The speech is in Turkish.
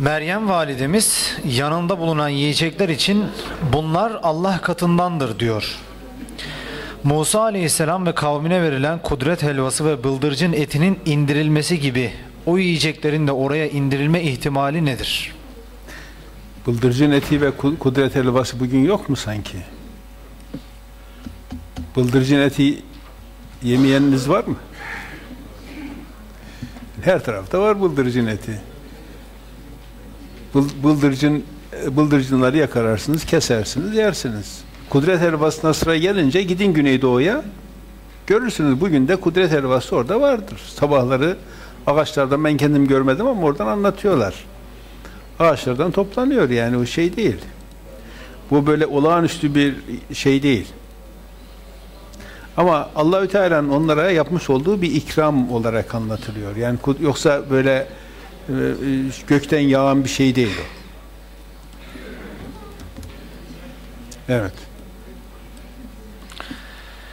Meryem validemiz yanında bulunan yiyecekler için bunlar Allah katındandır diyor. Musa aleyhisselam ve kavmine verilen kudret helvası ve bıldırcın etinin indirilmesi gibi o yiyeceklerin de oraya indirilme ihtimali nedir? Bıldırcın eti ve ku- kudret helvası bugün yok mu sanki? Bıldırcın eti yemeyeniniz var mı? Her tarafta var bıldırcın eti. Bıl- Bıldırcın bıldırcınları yakararsınız, kesersiniz, yersiniz. Kudret helvasına sıra gelince gidin Güneydoğu'ya. Görürsünüz bugün de kudret helvası orada vardır. Sabahları ağaçlardan ben kendim görmedim ama oradan anlatıyorlar ağaçlardan toplanıyor yani o şey değil. Bu böyle olağanüstü bir şey değil. Ama Allahü Teala'nın onlara yapmış olduğu bir ikram olarak anlatılıyor. Yani yoksa böyle e, e, gökten yağan bir şey değil o. Evet.